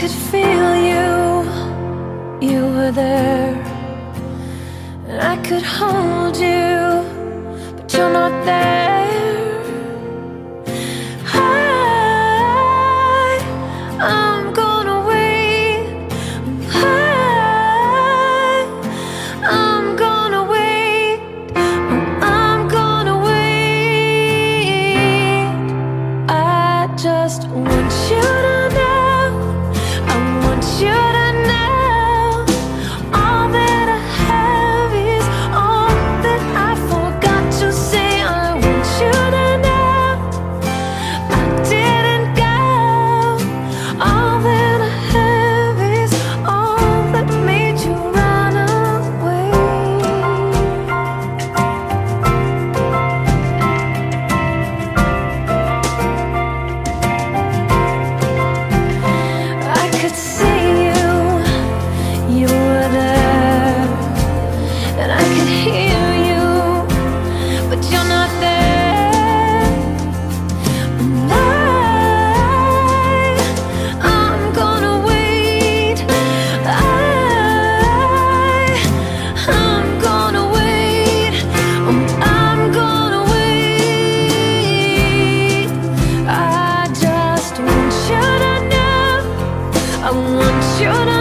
could feel you, you were there. And I could hold you, but you're not there. I, I'm gonna wait. I, I'm gonna wait. I'm gonna wait. I just want. I want you to